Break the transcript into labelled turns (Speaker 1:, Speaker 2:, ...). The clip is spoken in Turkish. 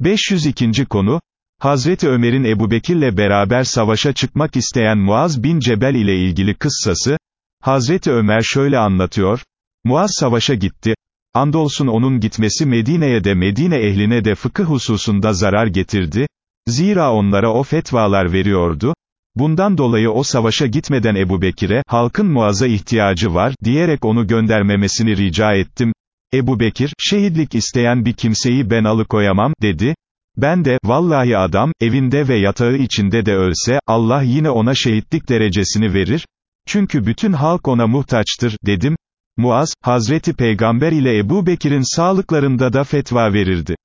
Speaker 1: 502. konu, Hazreti Ömer'in Ebu Bekir'le beraber savaşa çıkmak isteyen Muaz bin Cebel ile ilgili kıssası, Hazreti Ömer şöyle anlatıyor, Muaz savaşa gitti, andolsun onun gitmesi Medine'ye de Medine ehline de fıkıh hususunda zarar getirdi, zira onlara o fetvalar veriyordu, bundan dolayı o savaşa gitmeden Ebu Bekir'e, halkın Muaz'a ihtiyacı var, diyerek onu göndermemesini rica ettim, Ebu Bekir, şehitlik isteyen bir kimseyi ben alıkoyamam, dedi, ben de, vallahi adam, evinde ve yatağı içinde de ölse, Allah yine ona şehitlik derecesini verir, çünkü bütün halk ona muhtaçtır, dedim, Muaz, Hazreti Peygamber ile Ebu Bekir'in sağlıklarında da fetva verirdi.